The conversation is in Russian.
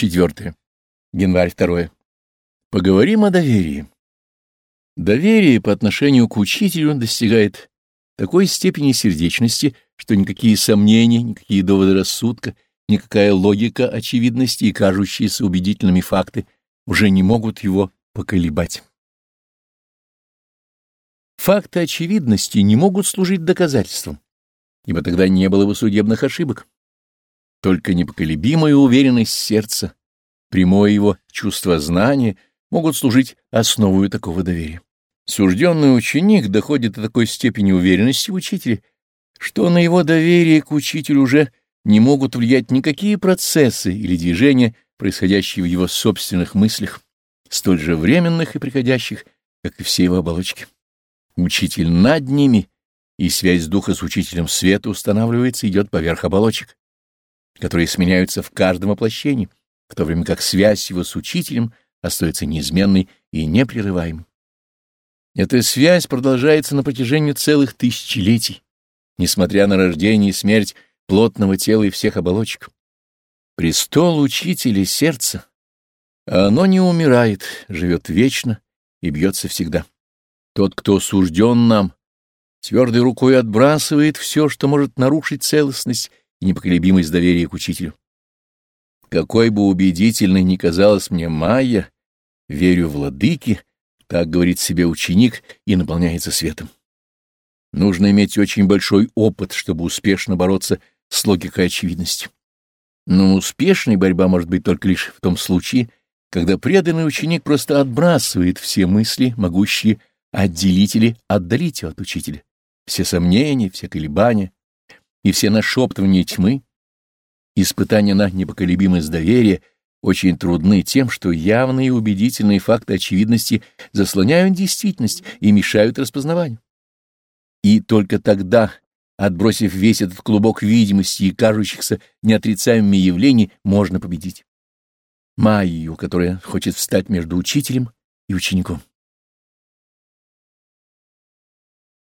Четвертое. Январь 2. Поговорим о доверии. Доверие по отношению к учителю достигает такой степени сердечности, что никакие сомнения, никакие доводы рассудка, никакая логика очевидности и кажущиеся убедительными факты уже не могут его поколебать. Факты очевидности не могут служить доказательством, ибо тогда не было бы судебных ошибок. Только непоколебимая уверенность сердца, прямое его чувство знания могут служить основой такого доверия. Сужденный ученик доходит до такой степени уверенности в учителе, что на его доверие к учителю уже не могут влиять никакие процессы или движения, происходящие в его собственных мыслях, столь же временных и приходящих, как и все его оболочки. Учитель над ними, и связь духа с учителем света устанавливается и идет поверх оболочек которые сменяются в каждом воплощении, в то время как связь его с учителем остается неизменной и непрерываемой. Эта связь продолжается на протяжении целых тысячелетий, несмотря на рождение и смерть плотного тела и всех оболочек. Престол учителя сердца, оно не умирает, живет вечно и бьется всегда. Тот, кто сужден нам, твердой рукой отбрасывает все, что может нарушить целостность и непоколебимость доверия к учителю. Какой бы убедительной ни казалась мне Майя, верю в владыки, так говорит себе ученик и наполняется светом. Нужно иметь очень большой опыт, чтобы успешно бороться с логикой очевидности. Но успешной борьба может быть только лишь в том случае, когда преданный ученик просто отбрасывает все мысли, могущие отделить или отдалить от учителя, все сомнения, все колебания, и все нашептывания тьмы, испытания на непоколебимость доверия очень трудны тем, что явные и убедительные факты очевидности заслоняют действительность и мешают распознаванию. И только тогда, отбросив весь этот клубок видимости и кажущихся неотрицаемыми явлений, можно победить. Майю, которая хочет встать между учителем и учеником.